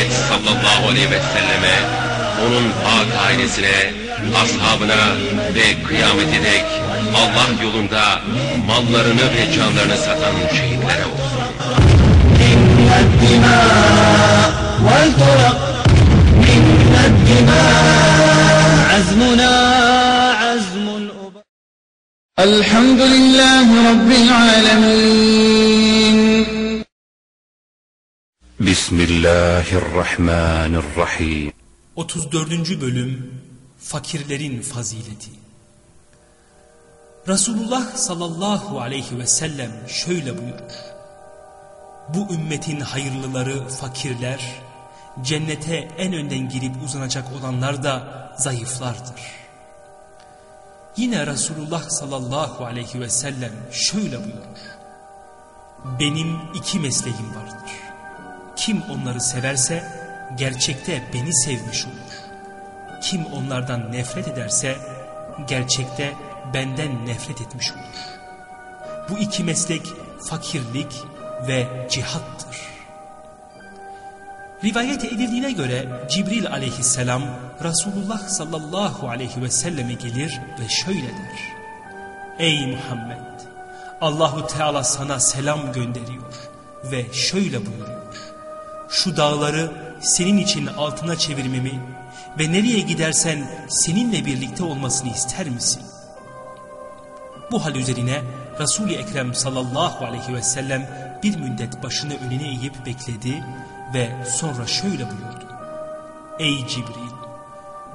Muhammed sallallahu aleyhi ve selleme, onun pak ailesine, ashabına ve kıyamete dek Allah yolunda mallarını ve canlarını satan şehitlere olsun. منا الدماء والفرق منا الدماء عزمنا عزم الأباء الحمد لله رب العالمين Bismillahirrahmanirrahim. 34. Bölüm Fakirlerin Fazileti Resulullah sallallahu aleyhi ve sellem şöyle buyurur. Bu ümmetin hayırlıları fakirler, cennete en önden girip uzanacak olanlar da zayıflardır. Yine Resulullah sallallahu aleyhi ve sellem şöyle buyurur. Benim iki mesleğim vardır. Kim onları severse gerçekte beni sevmiş olur. Kim onlardan nefret ederse gerçekte benden nefret etmiş olur. Bu iki meslek fakirlik ve cihattır. Rivayet edildiğine göre Cibril aleyhisselam Resulullah sallallahu aleyhi ve selleme gelir ve şöyle der. Ey Muhammed! Allahu Teala sana selam gönderiyor ve şöyle buyuruyor. Şu dağları senin için altına çevirmemi ve nereye gidersen seninle birlikte olmasını ister misin? Bu hal üzerine Resul-i Ekrem sallallahu aleyhi ve sellem bir müddet başını önüne eğip bekledi ve sonra şöyle buyurdu. Ey Cibril!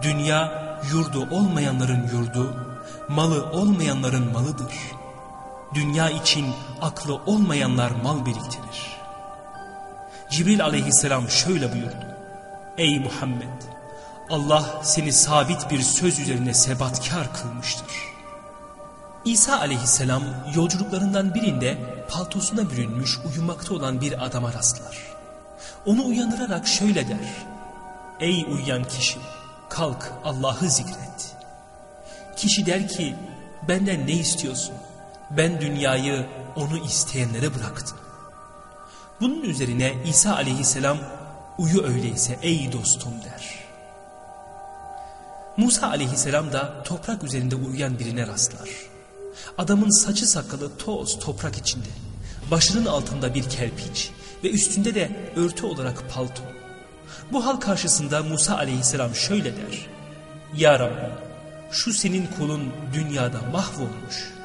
Dünya yurdu olmayanların yurdu, malı olmayanların malıdır. Dünya için aklı olmayanlar mal biriktirir. Cibril aleyhisselam şöyle buyurdu. Ey Muhammed! Allah seni sabit bir söz üzerine sebatkar kılmıştır. İsa aleyhisselam yolculuklarından birinde paltosuna bürünmüş uyumakta olan bir adama rastlar. Onu uyandırarak şöyle der. Ey uyuyan kişi kalk Allah'ı zikret. Kişi der ki benden ne istiyorsun? Ben dünyayı onu isteyenlere bıraktım. Bunun üzerine İsa aleyhisselam uyu öyleyse ey dostum der. Musa aleyhisselam da toprak üzerinde uyuyan birine rastlar. Adamın saçı sakalı toz toprak içinde. Başının altında bir kerpiç ve üstünde de örtü olarak palto. Bu hal karşısında Musa aleyhisselam şöyle der. Ya Rabbi şu senin kulun dünyada mahvolmuş.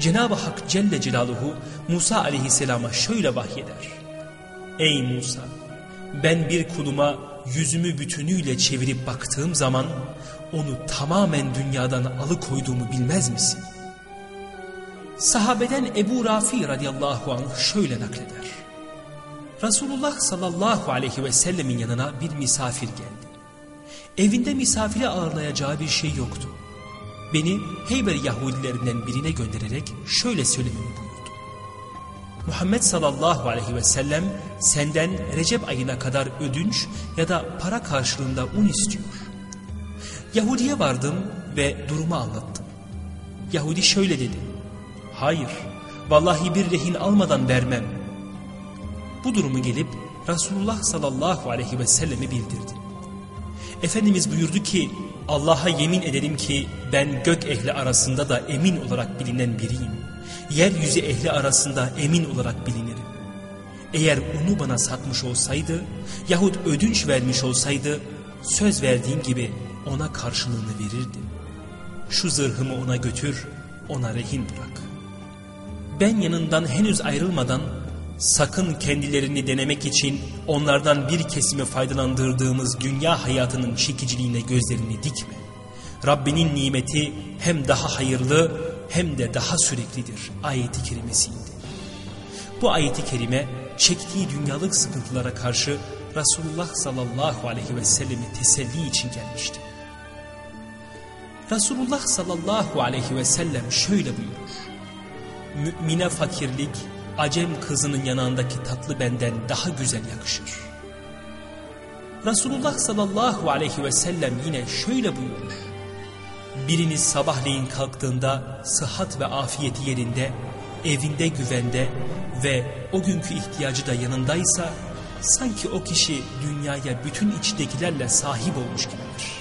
Cenab-ı Hak Celle Celaluhu Musa aleyhisselama şöyle vahyeder. Ey Musa ben bir kuluma yüzümü bütünüyle çevirip baktığım zaman onu tamamen dünyadan alıkoyduğumu bilmez misin? Sahabeden Ebu Rafi radıyallahu anh şöyle nakleder. Resulullah sallallahu aleyhi ve sellemin yanına bir misafir geldi. Evinde misafiri ağırlayacağı bir şey yoktu. Beni Heyber Yahudilerinden birine göndererek şöyle söylememi buyurdu. Muhammed sallallahu aleyhi ve sellem senden Recep ayına kadar ödünç ya da para karşılığında un istiyor. Yahudi'ye vardım ve durumu anlattım. Yahudi şöyle dedi. Hayır, vallahi bir rehin almadan vermem. Bu durumu gelip Resulullah sallallahu aleyhi ve selleme bildirdi. Efendimiz buyurdu ki Allah'a yemin ederim ki ben gök ehli arasında da emin olarak bilinen biriyim. Yeryüzü ehli arasında emin olarak bilinirim. Eğer onu bana satmış olsaydı yahut ödünç vermiş olsaydı söz verdiğim gibi ona karşılığını verirdim. Şu zırhımı ona götür, ona rehin bırak. Ben yanından henüz ayrılmadan Sakın kendilerini denemek için onlardan bir kesimi faydalandırdığımız dünya hayatının çekiciliğine gözlerini dikme. Rabbinin nimeti hem daha hayırlı hem de daha süreklidir ayeti kerimesiydi. Bu ayeti kerime çektiği dünyalık sıkıntılara karşı Resulullah sallallahu aleyhi ve sellemi teselli için gelmişti. Resulullah sallallahu aleyhi ve sellem şöyle buyurur. Mümine fakirlik acem kızının yanağındaki tatlı benden daha güzel yakışır. Resulullah sallallahu aleyhi ve sellem yine şöyle buyurur. Biriniz sabahleyin kalktığında sıhhat ve afiyeti yerinde, evinde güvende ve o günkü ihtiyacı da yanındaysa sanki o kişi dünyaya bütün içtekilerle sahip olmuş gibidir.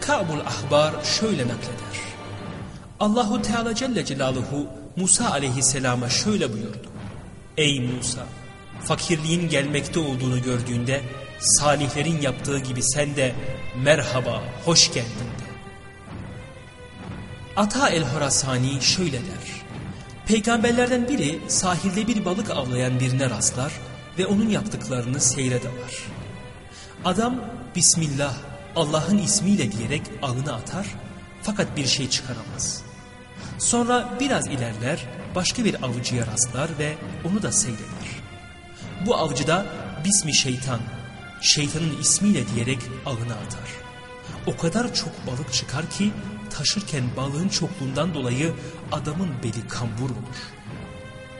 Ka'bul Ahbar şöyle nakleder. Allahu Teala Celle Celaluhu Musa aleyhisselama şöyle buyurdu. Ey Musa! Fakirliğin gelmekte olduğunu gördüğünde salihlerin yaptığı gibi sen de merhaba, hoş geldin de. Ata el-Horasani şöyle der. Peygamberlerden biri sahilde bir balık avlayan birine rastlar ve onun yaptıklarını seyre. Adam Bismillah Allah'ın ismiyle diyerek ağını atar fakat bir şey çıkaramaz. Sonra biraz ilerler başka bir avcıya rastlar ve onu da seyreder. Bu avcı da Bismi şeytan, şeytanın ismiyle diyerek ağını atar. O kadar çok balık çıkar ki taşırken balığın çokluğundan dolayı adamın beli kambur olur.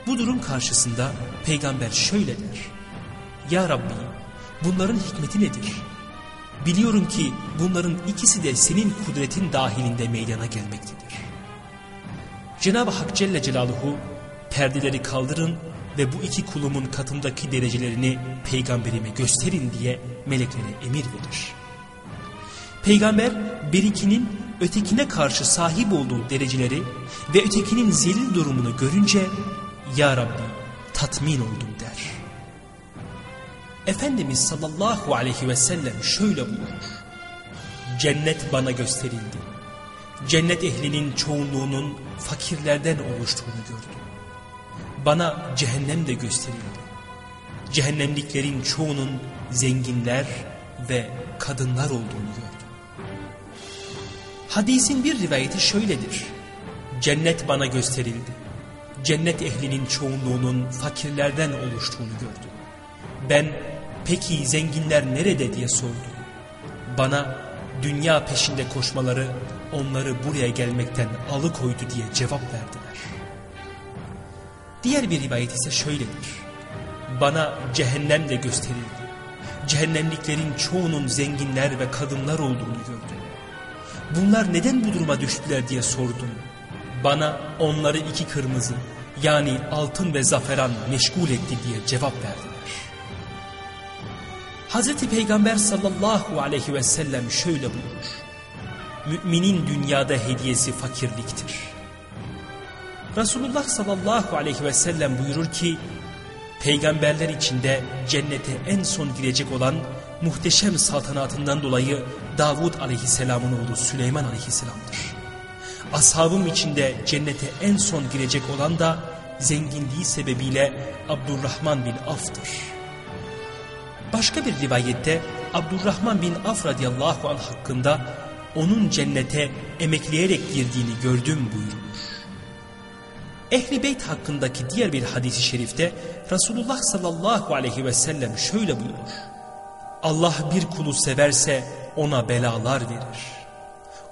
Bu durum karşısında peygamber şöyle der. Ya Rabbi bunların hikmeti nedir? Biliyorum ki bunların ikisi de senin kudretin dahilinde meydana gelmektedir. Cenab-ı Hak Celle Celaluhu perdeleri kaldırın ve bu iki kulumun katındaki derecelerini peygamberime gösterin diye meleklere emir verir. Peygamber birikinin ötekine karşı sahip olduğu dereceleri ve ötekinin zelil durumunu görünce Ya Rabbi tatmin oldum der. Efendimiz sallallahu aleyhi ve sellem şöyle buyurur. Cennet bana gösterildi. Cennet ehlinin çoğunluğunun fakirlerden oluştuğunu gördüm. Bana cehennem de gösterildi. Cehennemliklerin çoğunun zenginler ve kadınlar olduğunu gördüm. Hadisin bir rivayeti şöyledir. Cennet bana gösterildi. Cennet ehlinin çoğunluğunun fakirlerden oluştuğunu gördüm. Ben peki zenginler nerede diye sordum. Bana dünya peşinde koşmaları onları buraya gelmekten alıkoydu diye cevap verdiler. Diğer bir rivayet ise şöyledir. Bana cehennem de gösterildi. Cehennemliklerin çoğunun zenginler ve kadınlar olduğunu gördüm. Bunlar neden bu duruma düştüler diye sordum. Bana onları iki kırmızı yani altın ve zaferan meşgul etti diye cevap verdiler. Hazreti Peygamber sallallahu aleyhi ve sellem şöyle buyurur. Müminin dünyada hediyesi fakirliktir. Resulullah sallallahu aleyhi ve sellem buyurur ki, Peygamberler içinde cennete en son girecek olan muhteşem saltanatından dolayı Davud aleyhisselamın oğlu Süleyman aleyhisselamdır. Ashabım içinde cennete en son girecek olan da zenginliği sebebiyle Abdurrahman bin Af'tır. Başka bir rivayette Abdurrahman bin Af radıyallahu anh hakkında onun cennete emekleyerek girdiğini gördüm buyurulur. Ehli Beyt hakkındaki diğer bir hadisi şerifte Resulullah sallallahu aleyhi ve sellem şöyle buyurur. Allah bir kulu severse ona belalar verir.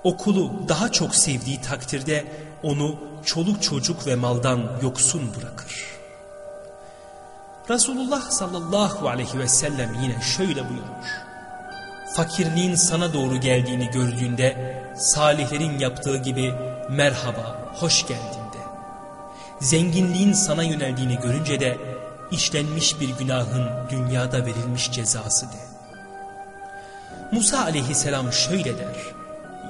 O kulu daha çok sevdiği takdirde onu çoluk çocuk ve maldan yoksun bırakır. Resulullah sallallahu aleyhi ve sellem yine şöyle buyurur. Fakirliğin sana doğru geldiğini gördüğünde salihlerin yaptığı gibi merhaba, hoş geldin de. Zenginliğin sana yöneldiğini görünce de işlenmiş bir günahın dünyada verilmiş cezası de. Musa aleyhisselam şöyle der.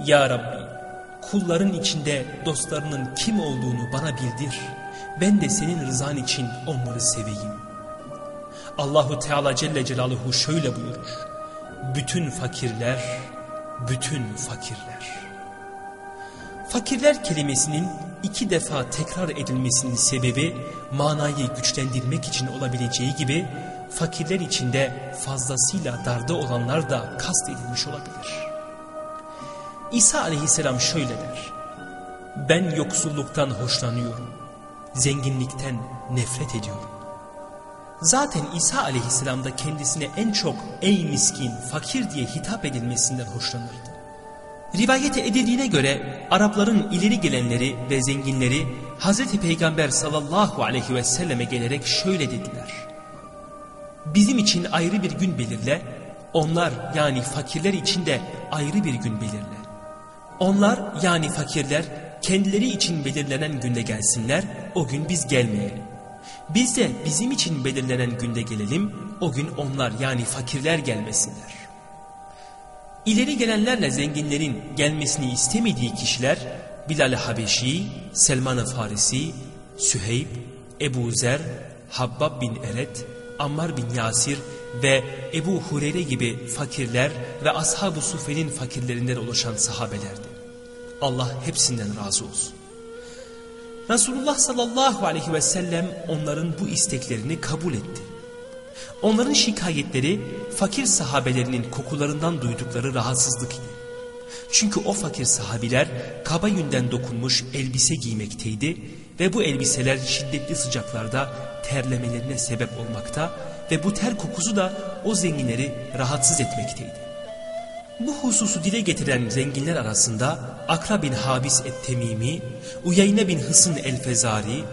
Ya Rabbi kulların içinde dostlarının kim olduğunu bana bildir. Ben de senin rızan için onları seveyim. Allahu Teala Celle Celaluhu şöyle buyurur. Bütün fakirler, bütün fakirler. Fakirler kelimesinin iki defa tekrar edilmesinin sebebi manayı güçlendirmek için olabileceği gibi fakirler içinde fazlasıyla darda olanlar da kast edilmiş olabilir. İsa aleyhisselam şöyle der. Ben yoksulluktan hoşlanıyorum. Zenginlikten nefret ediyorum. Zaten İsa aleyhisselam da kendisine en çok ey miskin, fakir diye hitap edilmesinden hoşlanırdı. Rivayete edildiğine göre Arapların ileri gelenleri ve zenginleri Hazreti Peygamber sallallahu aleyhi ve selleme gelerek şöyle dediler. Bizim için ayrı bir gün belirle, onlar yani fakirler için de ayrı bir gün belirle. Onlar yani fakirler kendileri için belirlenen günde gelsinler, o gün biz gelmeyelim. Biz de bizim için belirlenen günde gelelim, o gün onlar yani fakirler gelmesinler. İleri gelenlerle zenginlerin gelmesini istemediği kişiler Bilal-i Habeşi, Selman-ı Farisi, Süheyb, Ebu Zer, Habbab bin Eret, Ammar bin Yasir ve Ebu Hureyre gibi fakirler ve Ashab-ı Sufe'nin fakirlerinden oluşan sahabelerdi. Allah hepsinden razı olsun. Resulullah sallallahu aleyhi ve sellem onların bu isteklerini kabul etti. Onların şikayetleri fakir sahabelerinin kokularından duydukları rahatsızlık idi. Çünkü o fakir sahabiler kaba yünden dokunmuş elbise giymekteydi ve bu elbiseler şiddetli sıcaklarda terlemelerine sebep olmakta ve bu ter kokusu da o zenginleri rahatsız etmekteydi. Bu hususu dile getiren zenginler arasında Akra bin Habis et-Temimi, Uyeyne bin Hısın el-Fezari,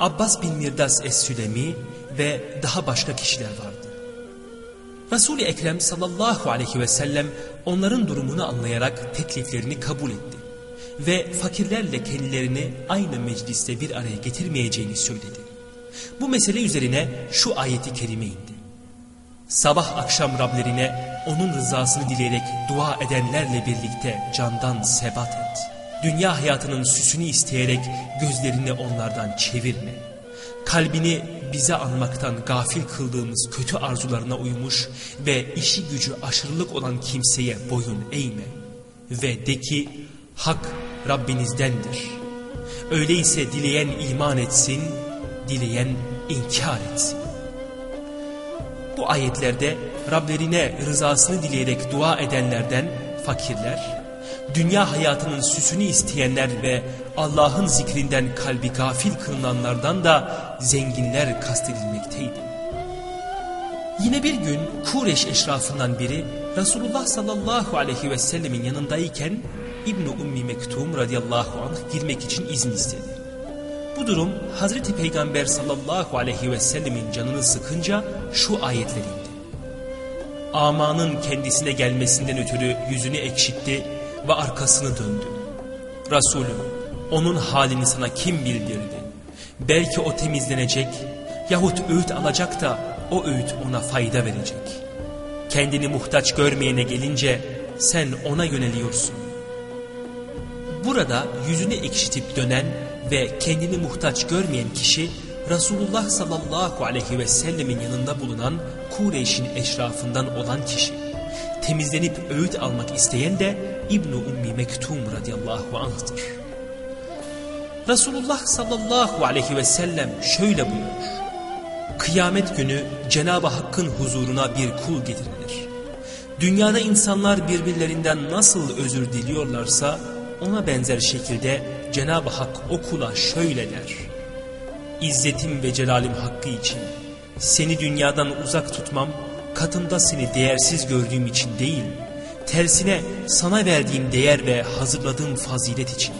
Abbas bin Mirdas es-Sülemi ve daha başka kişiler vardı. Resul-i Ekrem sallallahu aleyhi ve sellem onların durumunu anlayarak tekliflerini kabul etti. Ve fakirlerle kendilerini aynı mecliste bir araya getirmeyeceğini söyledi. Bu mesele üzerine şu ayeti kerime indi. Sabah akşam Rablerine onun rızasını dileyerek dua edenlerle birlikte candan sebat et. Dünya hayatının süsünü isteyerek gözlerini onlardan çevirme. Kalbini bize anmaktan gafil kıldığımız kötü arzularına uymuş ve işi gücü aşırılık olan kimseye boyun eğme. Ve de ki hak Rabbinizdendir. Öyleyse dileyen iman etsin, dileyen inkar etsin. Bu ayetlerde Rablerine rızasını dileyerek dua edenlerden fakirler, dünya hayatının süsünü isteyenler ve Allah'ın zikrinden kalbi gafil kılınanlardan da zenginler kastedilmekteydi. Yine bir gün Kureş eşrafından biri Resulullah sallallahu aleyhi ve sellemin yanındayken İbn-i Ummi Mektum radıyallahu anh girmek için izin istedi. Bu durum Hazreti Peygamber sallallahu aleyhi ve sellemin canını sıkınca şu ayetler indi. Amanın kendisine gelmesinden ötürü yüzünü ekşitti ve arkasını döndü. Resulüm onun halini sana kim bildirdi? Belki o temizlenecek yahut öğüt alacak da o öğüt ona fayda verecek. Kendini muhtaç görmeyene gelince sen ona yöneliyorsun. Burada yüzünü ekşitip dönen ve kendini muhtaç görmeyen kişi Resulullah sallallahu aleyhi ve sellemin yanında bulunan Kureyş'in eşrafından olan kişi. Temizlenip öğüt almak isteyen de İbn-i Ummi Mektum radıyallahu anh'tır. Resulullah sallallahu aleyhi ve sellem şöyle buyurur. Kıyamet günü Cenab-ı Hakk'ın huzuruna bir kul getirilir. Dünyada insanlar birbirlerinden nasıl özür diliyorlarsa ona benzer şekilde Cenab-ı Hak o kula şöyle der. İzzetim ve celalim hakkı için seni dünyadan uzak tutmam katında seni değersiz gördüğüm için değil, tersine sana verdiğim değer ve hazırladığım fazilet için.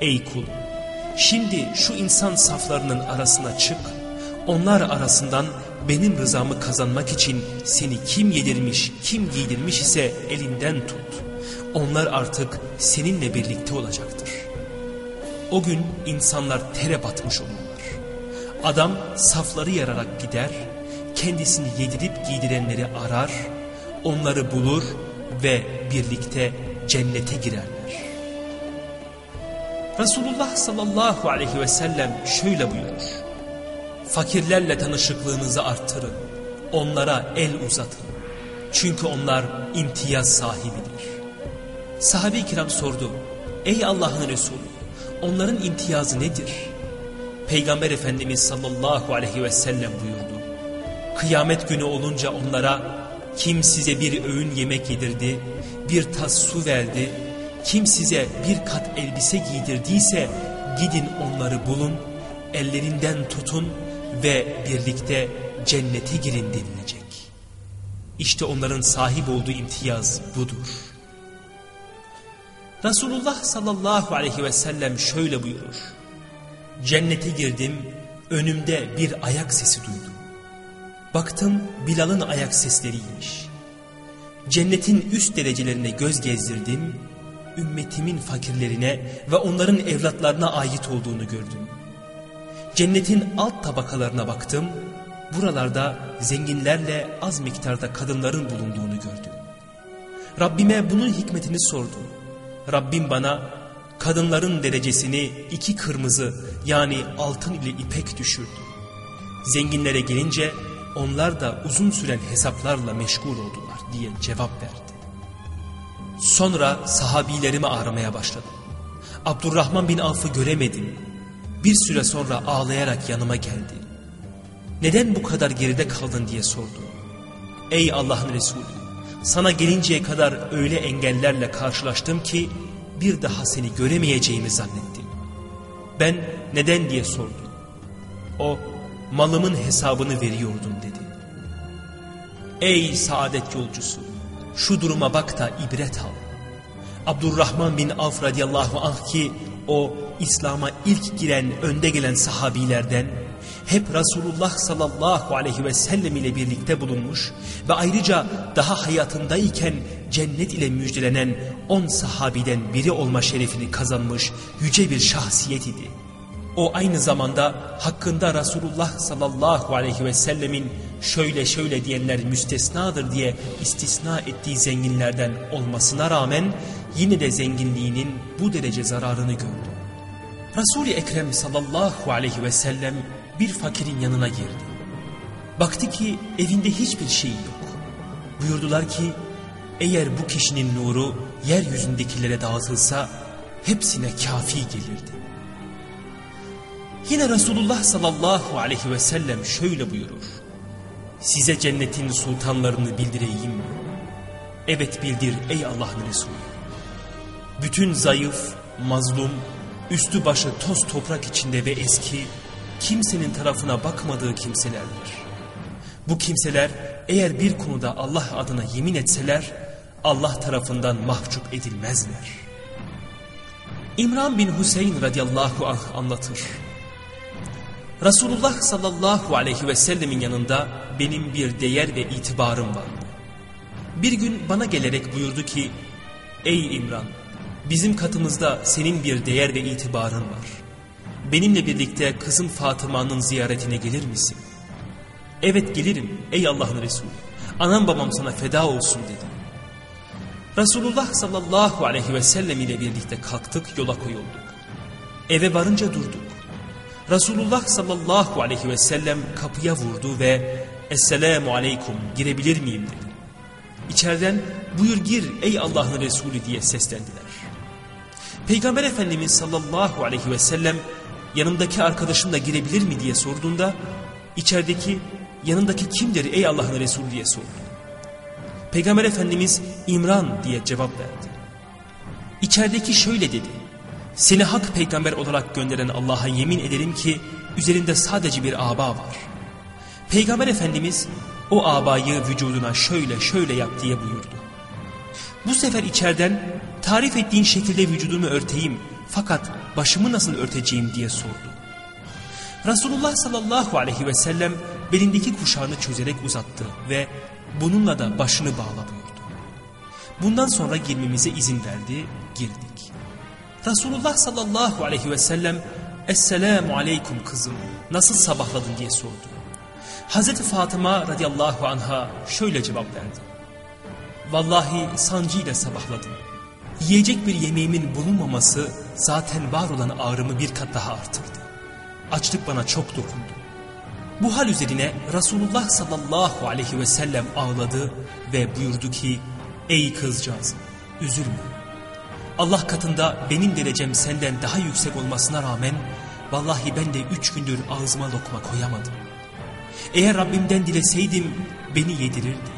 Ey kul! Şimdi şu insan saflarının arasına çık, onlar arasından benim rızamı kazanmak için seni kim yedirmiş, kim giydirmiş ise elinden tut. Onlar artık seninle birlikte olacaktır. O gün insanlar tere batmış olurlar. Adam safları yararak gider, kendisini yedirip giydirenleri arar, onları bulur ve birlikte cennete girerler. Resulullah sallallahu aleyhi ve sellem şöyle buyurur. Fakirlerle tanışıklığınızı arttırın, onlara el uzatın. Çünkü onlar imtiyaz sahibidir. Sahabe-i kiram sordu, ey Allah'ın Resulü onların imtiyazı nedir? Peygamber Efendimiz sallallahu aleyhi ve sellem buyurdu. Kıyamet günü olunca onlara kim size bir öğün yemek yedirdi, bir tas su verdi, kim size bir kat elbise giydirdiyse gidin onları bulun, ellerinden tutun ve birlikte cennete girin denilecek. İşte onların sahip olduğu imtiyaz budur. Resulullah sallallahu aleyhi ve sellem şöyle buyurur. Cennete girdim, önümde bir ayak sesi duydum. Baktım Bilal'ın ayak sesleriymiş. Cennetin üst derecelerine göz gezdirdim, ümmetimin fakirlerine ve onların evlatlarına ait olduğunu gördüm. Cennetin alt tabakalarına baktım, buralarda zenginlerle az miktarda kadınların bulunduğunu gördüm. Rabbime bunun hikmetini sordum. Rabbim bana kadınların derecesini iki kırmızı yani altın ile ipek düşürdü. Zenginlere gelince onlar da uzun süren hesaplarla meşgul oldular diye cevap verdi. Sonra sahabilerimi aramaya başladım. Abdurrahman bin Avf'ı göremedim. Bir süre sonra ağlayarak yanıma geldi. Neden bu kadar geride kaldın diye sordu. Ey Allah'ın Resulü sana gelinceye kadar öyle engellerle karşılaştım ki bir daha seni göremeyeceğimi zannettim. Ben neden diye sordum. O malımın hesabını veriyordum dedi. Ey saadet yolcusu şu duruma bak da ibret al. Abdurrahman bin Avf radıyallahu anh ki o İslam'a ilk giren önde gelen sahabilerden hep Resulullah sallallahu aleyhi ve sellem ile birlikte bulunmuş ve ayrıca daha hayatındayken cennet ile müjdelenen on sahabiden biri olma şerefini kazanmış yüce bir şahsiyet idi. O aynı zamanda hakkında Resulullah sallallahu aleyhi ve sellemin şöyle şöyle diyenler müstesnadır diye istisna ettiği zenginlerden olmasına rağmen yine de zenginliğinin bu derece zararını gördü. Resul-i Ekrem sallallahu aleyhi ve sellem bir fakirin yanına girdi. Baktı ki evinde hiçbir şey yok. Buyurdular ki eğer bu kişinin nuru yeryüzündekilere dağıtılsa hepsine kafi gelirdi. Yine Resulullah sallallahu aleyhi ve sellem şöyle buyurur. Size cennetin sultanlarını bildireyim mi? Evet bildir ey Allah'ın Resulü. Bütün zayıf, mazlum, üstü başı toz toprak içinde ve eski, kimsenin tarafına bakmadığı kimselerdir. Bu kimseler eğer bir konuda Allah adına yemin etseler, Allah tarafından mahcup edilmezler. İmran bin Hüseyin radıyallahu anh anlatır. Resulullah sallallahu aleyhi ve sellemin yanında benim bir değer ve itibarım vardı. Bir gün bana gelerek buyurdu ki, Ey İmran, bizim katımızda senin bir değer ve itibarın var. Benimle birlikte kızım Fatıma'nın ziyaretine gelir misin? Evet gelirim ey Allah'ın Resulü. Anam babam sana feda olsun dedi. Resulullah sallallahu aleyhi ve sellem ile birlikte kalktık yola koyulduk. Eve varınca durduk. Resulullah sallallahu aleyhi ve sellem kapıya vurdu ve Esselamu aleyküm girebilir miyim dedi. İçeriden buyur gir ey Allah'ın Resulü diye seslendiler. Peygamber Efendimiz sallallahu aleyhi ve sellem yanımdaki arkadaşım da girebilir mi diye sorduğunda içerideki yanındaki kimdir ey Allah'ın Resulü diye sordu. Peygamber Efendimiz İmran diye cevap verdi. İçerideki şöyle dedi. Seni hak peygamber olarak gönderen Allah'a yemin ederim ki üzerinde sadece bir aba var. Peygamber Efendimiz o abayı vücuduna şöyle şöyle yap diye buyurdu. Bu sefer içeriden tarif ettiğin şekilde vücudumu örteyim fakat başımı nasıl örteceğim diye sordu. Resulullah sallallahu aleyhi ve sellem belindeki kuşağını çözerek uzattı ve bununla da başını bağla buyurdu. Bundan sonra girmemize izin verdi, girdik. Resulullah sallallahu aleyhi ve sellem Esselamu aleyküm kızım nasıl sabahladın diye sordu. Hazreti Fatıma radıyallahu anha şöyle cevap verdi. Vallahi sancıyla sabahladım. Yiyecek bir yemeğimin bulunmaması zaten var olan ağrımı bir kat daha artırdı. Açlık bana çok dokundu. Bu hal üzerine Resulullah sallallahu aleyhi ve sellem ağladı ve buyurdu ki Ey kızcağız üzülme. Allah katında benim derecem senden daha yüksek olmasına rağmen vallahi ben de üç gündür ağzıma lokma koyamadım. Eğer Rabbimden dileseydim beni yedirirdi.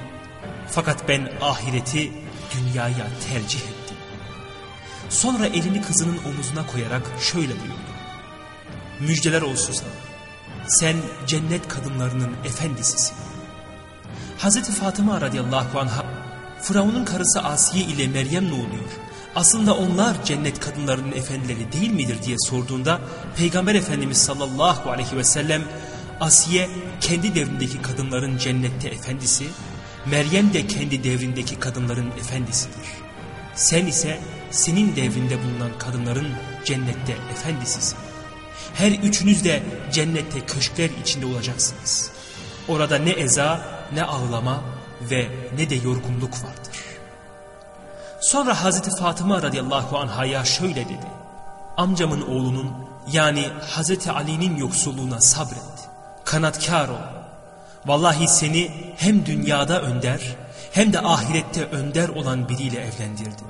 Fakat ben ahireti dünyaya tercih ettim. Sonra elini kızının omuzuna koyarak şöyle buyurdu. Müjdeler olsun sana. Sen cennet kadınlarının efendisisin. Hazreti Fatıma radıyallahu anh'a Firavun'un karısı Asiye ile Meryem ne oluyor? Aslında onlar cennet kadınlarının efendileri değil midir diye sorduğunda Peygamber Efendimiz sallallahu aleyhi ve sellem Asiye kendi devrindeki kadınların cennette efendisi, Meryem de kendi devrindeki kadınların efendisidir. Sen ise senin devrinde bulunan kadınların cennette efendisisin. Her üçünüz de cennette köşkler içinde olacaksınız. Orada ne eza, ne ağlama ve ne de yorgunluk vardır. Sonra Hazreti Fatıma radıyallahu anhaya şöyle dedi. Amcamın oğlunun yani Hazreti Ali'nin yoksulluğuna sabret. Kanatkar ol. Vallahi seni hem dünyada önder hem de ahirette önder olan biriyle evlendirdim.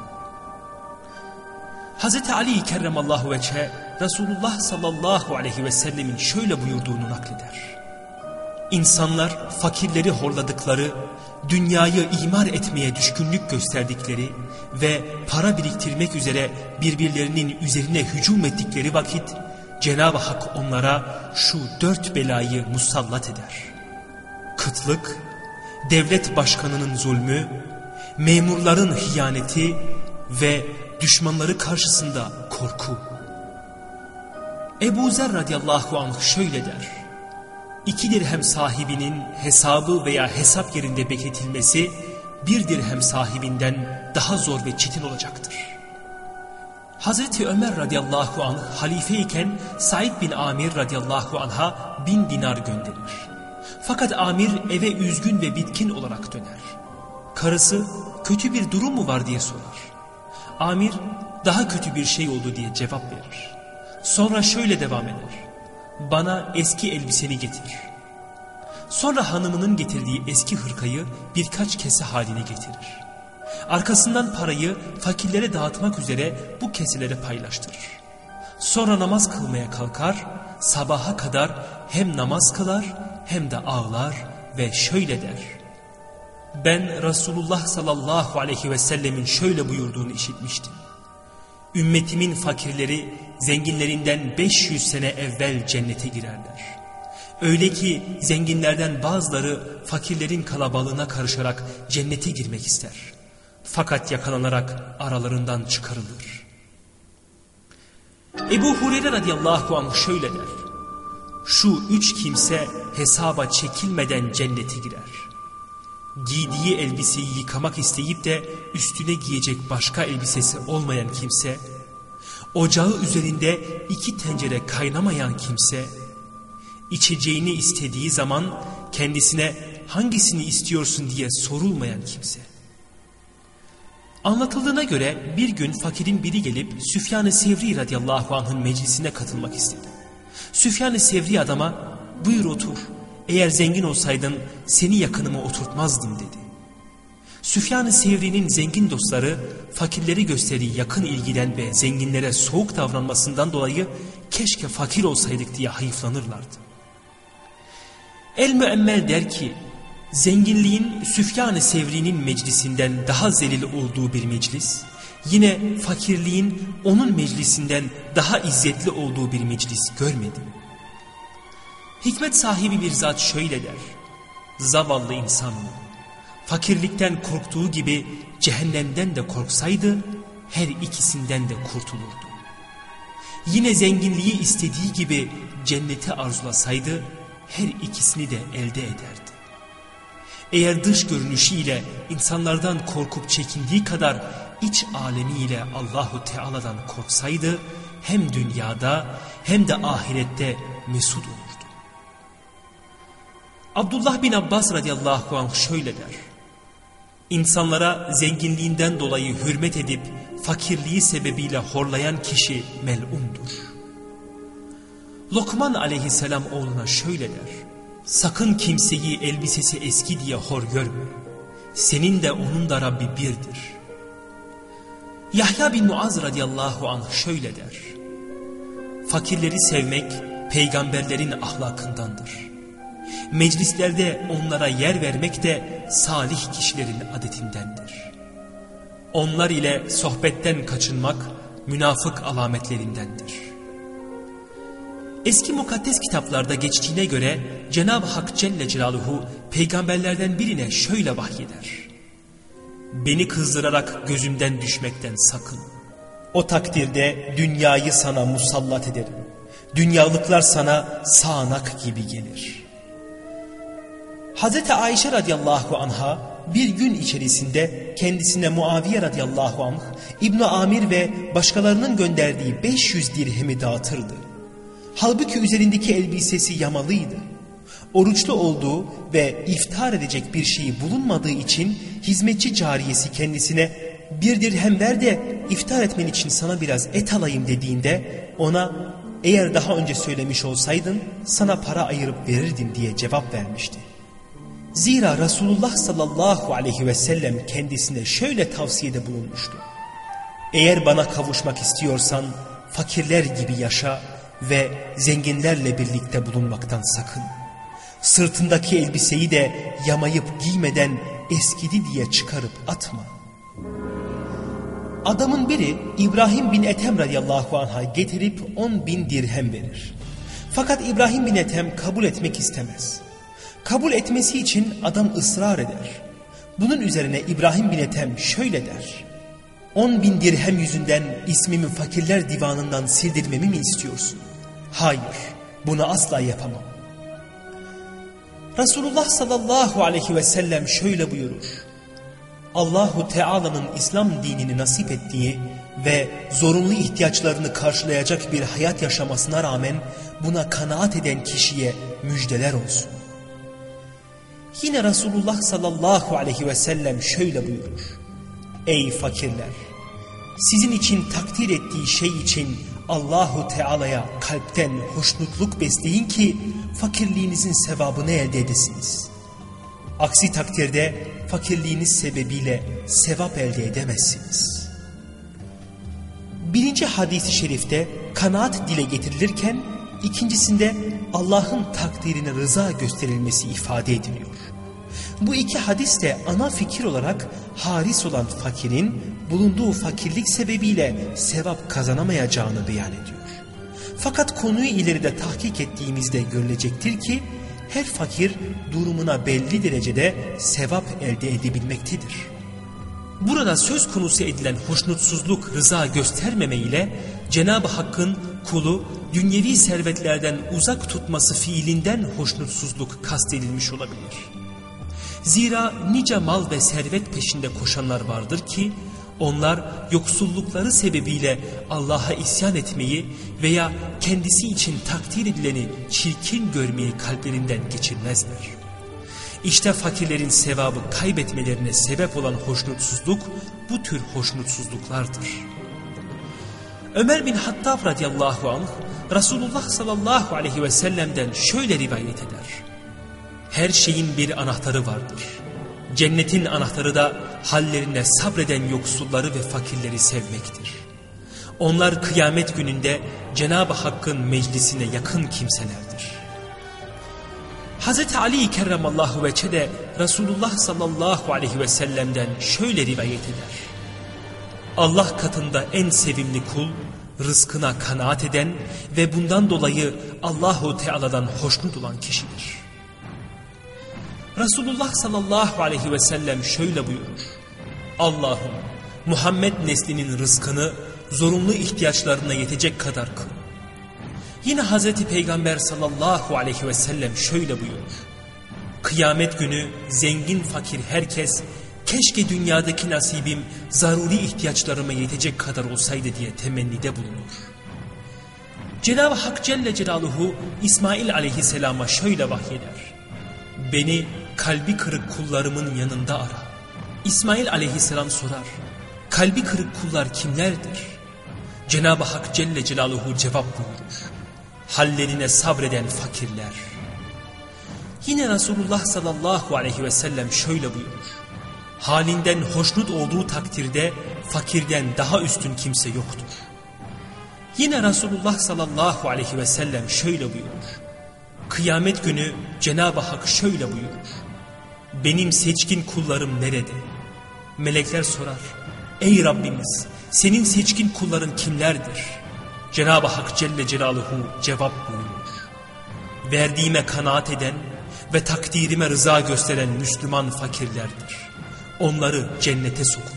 Hazreti Ali kerremallahu veçhe Resulullah sallallahu aleyhi ve sellemin şöyle buyurduğunu nakleder. İnsanlar fakirleri horladıkları, dünyayı imar etmeye düşkünlük gösterdikleri ve para biriktirmek üzere birbirlerinin üzerine hücum ettikleri vakit Cenab-ı Hak onlara şu dört belayı musallat eder. Kıtlık, devlet başkanının zulmü, memurların hiyaneti ve düşmanları karşısında korku. Ebu Zer radıyallahu anh şöyle der. İki dirhem sahibinin hesabı veya hesap yerinde bekletilmesi bir dirhem sahibinden daha zor ve çetin olacaktır. Hazreti Ömer radıyallahu anh halifeyken Said bin Amir radıyallahu anh'a bin dinar gönderir. Fakat Amir eve üzgün ve bitkin olarak döner. Karısı kötü bir durum mu var diye sorar. Amir daha kötü bir şey oldu diye cevap verir. Sonra şöyle devam eder. Bana eski elbiseni getir. Sonra hanımının getirdiği eski hırkayı birkaç kese haline getirir. Arkasından parayı fakirlere dağıtmak üzere bu keselere paylaştırır. Sonra namaz kılmaya kalkar, sabaha kadar hem namaz kılar hem de ağlar ve şöyle der. Ben Resulullah sallallahu aleyhi ve sellemin şöyle buyurduğunu işitmiştim. Ümmetimin fakirleri zenginlerinden 500 sene evvel cennete girerler. Öyle ki zenginlerden bazıları fakirlerin kalabalığına karışarak cennete girmek ister. Fakat yakalanarak aralarından çıkarılır. Ebu Hureyre radıyallahu anh şöyle der. Şu üç kimse hesaba çekilmeden cennete girer. Giydiği elbiseyi yıkamak isteyip de üstüne giyecek başka elbisesi olmayan kimse, ocağı üzerinde iki tencere kaynamayan kimse, içeceğini istediği zaman kendisine hangisini istiyorsun diye sorulmayan kimse. Anlatıldığına göre bir gün fakirin biri gelip Süfyan-ı Sevri radıyallahu anh'ın meclisine katılmak istedi. Süfyan-ı Sevri adama buyur otur eğer zengin olsaydın seni yakınıma oturtmazdım dedi. Süfyan-ı Sevri'nin zengin dostları fakirleri gösterdiği yakın ilgiden ve zenginlere soğuk davranmasından dolayı keşke fakir olsaydık diye hayıflanırlardı. El-Müemmel der ki zenginliğin Süfyan-ı Sevri'nin meclisinden daha zelil olduğu bir meclis, yine fakirliğin onun meclisinden daha izzetli olduğu bir meclis görmedim. Hikmet sahibi bir zat şöyle der. Zavallı insan? Fakirlikten korktuğu gibi cehennemden de korksaydı her ikisinden de kurtulurdu. Yine zenginliği istediği gibi cenneti arzulasaydı her ikisini de elde ederdi. Eğer dış görünüşüyle insanlardan korkup çekindiği kadar iç alemiyle Allahu Teala'dan korksaydı hem dünyada hem de ahirette mesut olurdu. Abdullah bin Abbas radıyallahu anh şöyle der. İnsanlara zenginliğinden dolayı hürmet edip fakirliği sebebiyle horlayan kişi melundur. Lokman aleyhisselam oğluna şöyle der. Sakın kimseyi elbisesi eski diye hor görme. Senin de onun da Rabbi birdir. Yahya bin Muaz radıyallahu anh şöyle der. Fakirleri sevmek peygamberlerin ahlakındandır. Meclislerde onlara yer vermek de salih kişilerin adetindendir. Onlar ile sohbetten kaçınmak münafık alametlerindendir. Eski mukaddes kitaplarda geçtiğine göre Cenab-ı Hak Celle Celaluhu peygamberlerden birine şöyle vahyeder. Beni kızdırarak gözümden düşmekten sakın. O takdirde dünyayı sana musallat ederim. Dünyalıklar sana sağanak gibi gelir. Hazreti Ayşe radıyallahu anha bir gün içerisinde kendisine Muaviye radıyallahu anh, İbn Amir ve başkalarının gönderdiği 500 dirhemi dağıtırdı. Halbuki üzerindeki elbisesi yamalıydı. Oruçlu olduğu ve iftar edecek bir şeyi bulunmadığı için hizmetçi cariyesi kendisine bir dirhem ver de iftar etmen için sana biraz et alayım dediğinde ona eğer daha önce söylemiş olsaydın sana para ayırıp verirdim diye cevap vermişti. Zira Resulullah sallallahu aleyhi ve sellem kendisine şöyle tavsiyede bulunmuştu. Eğer bana kavuşmak istiyorsan fakirler gibi yaşa ve zenginlerle birlikte bulunmaktan sakın. Sırtındaki elbiseyi de yamayıp giymeden eskidi diye çıkarıp atma. Adamın biri İbrahim bin Ethem radıyallahu anh'a getirip on bin dirhem verir. Fakat İbrahim bin Ethem kabul etmek istemez. Kabul etmesi için adam ısrar eder. Bunun üzerine İbrahim bin Ethem şöyle der. On bin dirhem yüzünden ismimi fakirler divanından sildirmemi mi istiyorsun? Hayır, bunu asla yapamam. Resulullah sallallahu aleyhi ve sellem şöyle buyurur. Allahu Teala'nın İslam dinini nasip ettiği ve zorunlu ihtiyaçlarını karşılayacak bir hayat yaşamasına rağmen buna kanaat eden kişiye müjdeler olsun. Yine Resulullah sallallahu aleyhi ve sellem şöyle buyurur. Ey fakirler! Sizin için takdir ettiği şey için Allahu Teala'ya kalpten hoşnutluk besleyin ki fakirliğinizin sevabını elde edesiniz. Aksi takdirde fakirliğiniz sebebiyle sevap elde edemezsiniz. Birinci hadisi şerifte kanaat dile getirilirken ikincisinde Allah'ın takdirine rıza gösterilmesi ifade ediliyor. Bu iki hadis de ana fikir olarak haris olan fakirin bulunduğu fakirlik sebebiyle sevap kazanamayacağını beyan ediyor. Fakat konuyu ileride tahkik ettiğimizde görülecektir ki her fakir durumuna belli derecede sevap elde edebilmektedir. Burada söz konusu edilen hoşnutsuzluk rıza göstermeme ile Cenab-ı Hakk'ın kulu dünyevi servetlerden uzak tutması fiilinden hoşnutsuzluk kastedilmiş olabilir. Zira nice mal ve servet peşinde koşanlar vardır ki onlar yoksullukları sebebiyle Allah'a isyan etmeyi veya kendisi için takdir edileni çirkin görmeyi kalplerinden geçirmezler. İşte fakirlerin sevabı kaybetmelerine sebep olan hoşnutsuzluk bu tür hoşnutsuzluklardır. Ömer bin Hattab radıyallahu anh Resulullah sallallahu aleyhi ve sellem'den şöyle rivayet eder. Her şeyin bir anahtarı vardır. Cennetin anahtarı da hallerine sabreden yoksulları ve fakirleri sevmektir. Onlar kıyamet gününde Cenab-ı Hakk'ın meclisine yakın kimselerdir. Hz. Ali kerramallahu veçe de Resulullah sallallahu aleyhi ve sellem'den şöyle rivayet eder. Allah katında en sevimli kul, rızkına kanaat eden ve bundan dolayı Allahu Teala'dan hoşnut olan kişidir. Resulullah sallallahu aleyhi ve sellem şöyle buyurur. Allah'ım Muhammed neslinin rızkını zorunlu ihtiyaçlarına yetecek kadar kıl. Yine Hazreti Peygamber sallallahu aleyhi ve sellem şöyle buyurur. Kıyamet günü zengin fakir herkes keşke dünyadaki nasibim zaruri ihtiyaçlarıma yetecek kadar olsaydı diye temennide bulunur. Cenab-ı Hak Celle Celaluhu İsmail aleyhisselama şöyle vahyeder. Beni kalbi kırık kullarımın yanında ara. İsmail aleyhisselam sorar. Kalbi kırık kullar kimlerdir? Cenab-ı Hak Celle Celaluhu cevap buyurur. Hallerine sabreden fakirler. Yine Resulullah sallallahu aleyhi ve sellem şöyle buyurur. Halinden hoşnut olduğu takdirde fakirden daha üstün kimse yoktur. Yine Resulullah sallallahu aleyhi ve sellem şöyle buyurur. Kıyamet günü Cenab-ı Hak şöyle buyurur. Benim seçkin kullarım nerede? Melekler sorar. Ey Rabbimiz senin seçkin kulların kimlerdir? Cenab-ı Hak Celle Celaluhu cevap buyurur. Verdiğime kanaat eden ve takdirime rıza gösteren Müslüman fakirlerdir. Onları cennete sokun.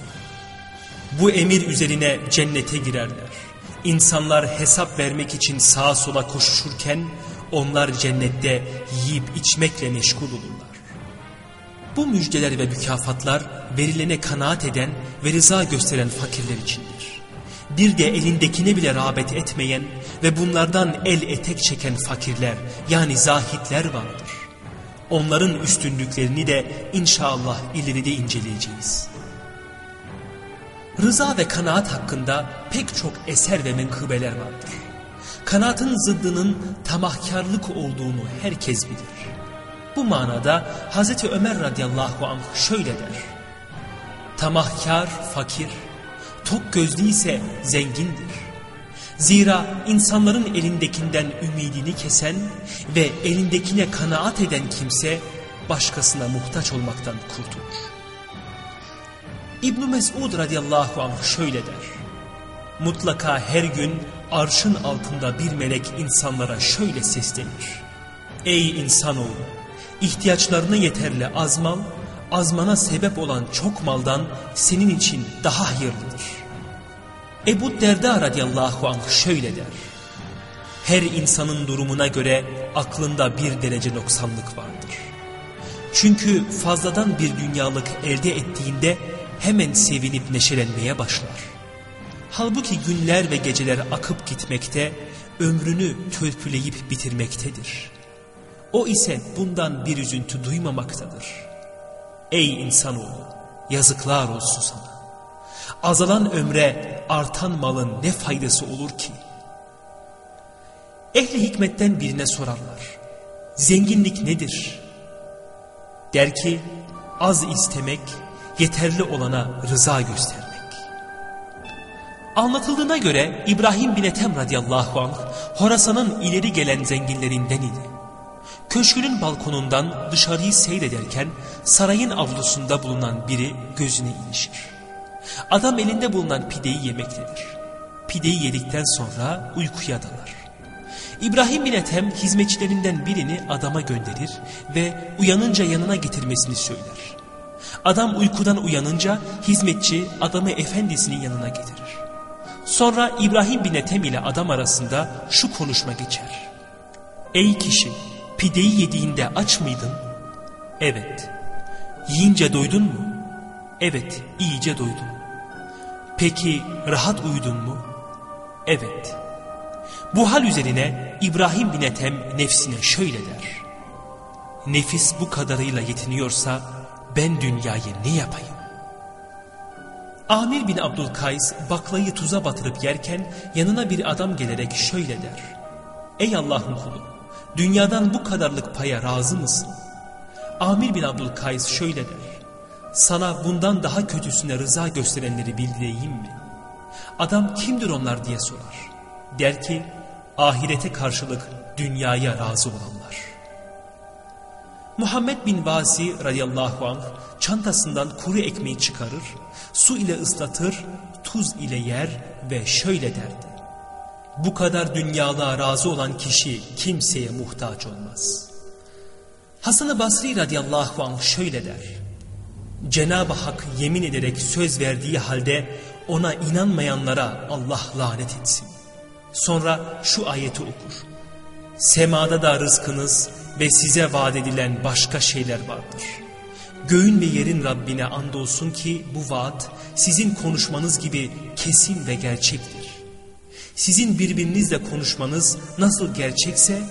Bu emir üzerine cennete girerler. İnsanlar hesap vermek için sağa sola koşuşurken onlar cennette yiyip içmekle meşgul olurlar. Bu müjdeler ve mükafatlar verilene kanaat eden ve rıza gösteren fakirler içindir. Bir de elindekine bile rağbet etmeyen ve bunlardan el etek çeken fakirler yani zahitler vardır. Onların üstünlüklerini de inşallah ileride inceleyeceğiz. Rıza ve kanaat hakkında pek çok eser ve menkıbeler vardır. Kanaatın zıddının tamahkarlık olduğunu herkes bilir. Bu manada Hazreti Ömer radıyallahu anh şöyle der. Tamahkar fakir, tok gözlü ise zengindir. Zira insanların elindekinden ümidini kesen ve elindekine kanaat eden kimse başkasına muhtaç olmaktan kurtulur. İbn Mesud radıyallahu anh şöyle der. Mutlaka her gün arşın altında bir melek insanlara şöyle seslenir. Ey insanoğlu! ihtiyaçlarına yeterli az mal, azmana sebep olan çok maldan senin için daha hayırlıdır. Ebu Derda radıyallahu anh şöyle der. Her insanın durumuna göre aklında bir derece noksanlık vardır. Çünkü fazladan bir dünyalık elde ettiğinde hemen sevinip neşelenmeye başlar. Halbuki günler ve geceler akıp gitmekte, ömrünü törpüleyip bitirmektedir. O ise bundan bir üzüntü duymamaktadır. Ey insanoğlu yazıklar olsun sana. Azalan ömre artan malın ne faydası olur ki? Ehli hikmetten birine sorarlar. Zenginlik nedir? Der ki az istemek, yeterli olana rıza göstermek. Anlatıldığına göre İbrahim bin Ethem radıyallahu anh Horasan'ın ileri gelen zenginlerinden idi. Köşkünün balkonundan dışarıyı seyrederken sarayın avlusunda bulunan biri gözüne ilişir. Adam elinde bulunan pideyi yemektedir. Pideyi yedikten sonra uykuya dalar. İbrahim bin Ethem hizmetçilerinden birini adama gönderir ve uyanınca yanına getirmesini söyler. Adam uykudan uyanınca hizmetçi adamı efendisinin yanına getirir. Sonra İbrahim bin Ethem ile adam arasında şu konuşma geçer. Ey kişi pideyi yediğinde aç mıydın? Evet. Yiyince doydun mu? Evet iyice doydum. Peki rahat uyudun mu? Evet. Bu hal üzerine İbrahim bin Ethem nefsine şöyle der. Nefis bu kadarıyla yetiniyorsa ben dünyayı ne yapayım? Amir bin Abdülkays baklayı tuza batırıp yerken yanına bir adam gelerek şöyle der. Ey Allah'ın kulu dünyadan bu kadarlık paya razı mısın? Amir bin Abdülkays şöyle der. Sana bundan daha kötüsüne rıza gösterenleri bildireyim mi? Adam kimdir onlar diye sorar. Der ki ahirete karşılık dünyaya razı olanlar. Muhammed bin Vasi radıyallahu anh çantasından kuru ekmeği çıkarır, su ile ıslatır, tuz ile yer ve şöyle derdi. Bu kadar dünyalığa razı olan kişi kimseye muhtaç olmaz. Hasan-ı Basri radıyallahu anh şöyle der. Cenab-ı Hak yemin ederek söz verdiği halde ona inanmayanlara Allah lanet etsin. Sonra şu ayeti okur. Semada da rızkınız ve size vaat edilen başka şeyler vardır. Göğün ve yerin Rabbine andolsun ki bu vaat sizin konuşmanız gibi kesin ve gerçektir. Sizin birbirinizle konuşmanız nasıl gerçekse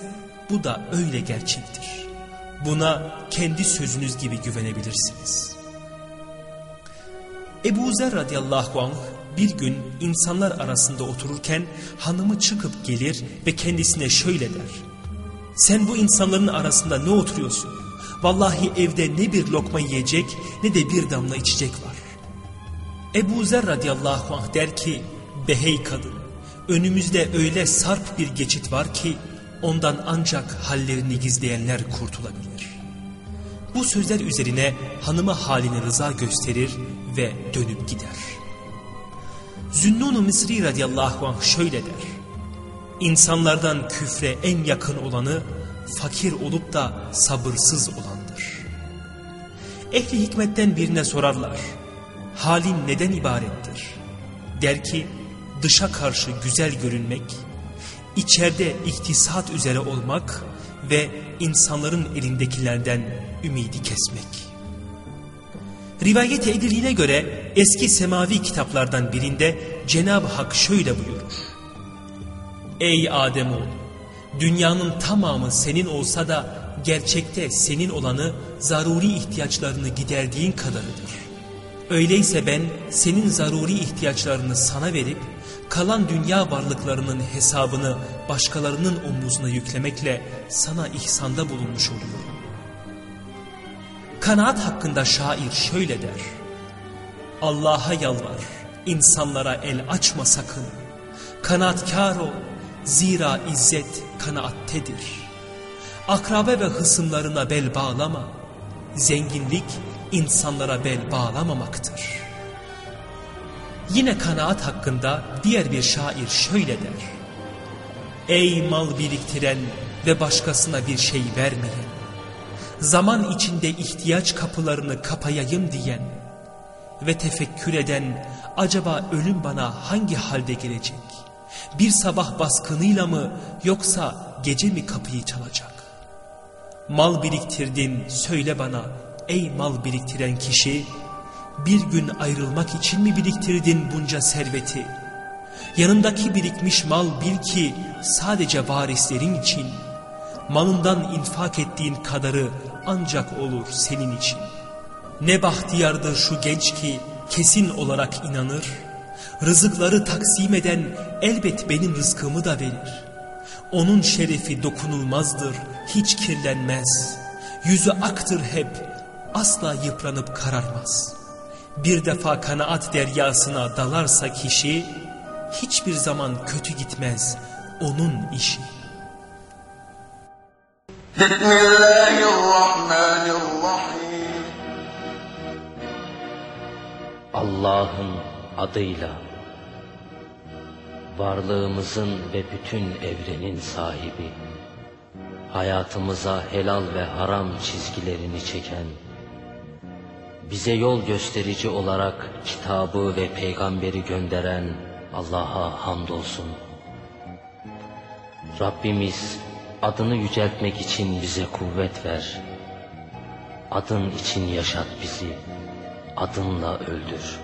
bu da öyle gerçektir. Buna kendi sözünüz gibi güvenebilirsiniz. Ebu Zer radıyallahu anh bir gün insanlar arasında otururken hanımı çıkıp gelir ve kendisine şöyle der. Sen bu insanların arasında ne oturuyorsun? Vallahi evde ne bir lokma yiyecek ne de bir damla içecek var. Ebu Zer radıyallahu anh der ki, Behey kadın, önümüzde öyle sarp bir geçit var ki, ondan ancak hallerini gizleyenler kurtulabilir. Bu sözler üzerine hanımı haline rıza gösterir ve dönüp gider. Zünnun-u Misri radıyallahu anh şöyle der. İnsanlardan küfre en yakın olanı fakir olup da sabırsız olandır. Ehli hikmetten birine sorarlar. Halin neden ibarettir? Der ki dışa karşı güzel görünmek, içeride iktisat üzere olmak ve insanların elindekilerden ümidi kesmek. Rivayet edildiğine göre eski semavi kitaplardan birinde Cenab-ı Hak şöyle buyurur. Ey Ademoğlu! Dünyanın tamamı senin olsa da gerçekte senin olanı zaruri ihtiyaçlarını giderdiğin kadarıdır. Öyleyse ben senin zaruri ihtiyaçlarını sana verip kalan dünya varlıklarının hesabını başkalarının omuzuna yüklemekle sana ihsanda bulunmuş oluyorum. Kanaat hakkında şair şöyle der. Allah'a yalvar, insanlara el açma sakın. Kanaatkar ol, zira izzet kanaattedir. Akrabe ve hısımlarına bel bağlama. Zenginlik insanlara bel bağlamamaktır. Yine kanaat hakkında diğer bir şair şöyle der. Ey mal biriktiren ve başkasına bir şey vermeyen, zaman içinde ihtiyaç kapılarını kapayayım diyen ve tefekkür eden acaba ölüm bana hangi halde gelecek? Bir sabah baskınıyla mı yoksa gece mi kapıyı çalacak? Mal biriktirdin söyle bana ey mal biriktiren kişi bir gün ayrılmak için mi biriktirdin bunca serveti? Yanındaki birikmiş mal bil ki sadece varislerin için. Malından infak ettiğin kadarı ancak olur senin için. Ne bahtiyardır şu genç ki kesin olarak inanır. Rızıkları taksim eden elbet benim rızkımı da verir. Onun şerefi dokunulmazdır, hiç kirlenmez. Yüzü aktır hep, asla yıpranıp kararmaz. Bir defa kanaat deryasına dalarsa kişi, hiçbir zaman kötü gitmez onun işi. بسم الله الرحمن الرحيم Allah'ın adıyla varlığımızın ve bütün evrenin sahibi hayatımıza helal ve haram çizgilerini çeken bize yol gösterici olarak kitabı ve peygamberi gönderen Allah'a hamdolsun. Rabbimiz adını yüceltmek için bize kuvvet ver. Adın için yaşat bizi, adınla öldür.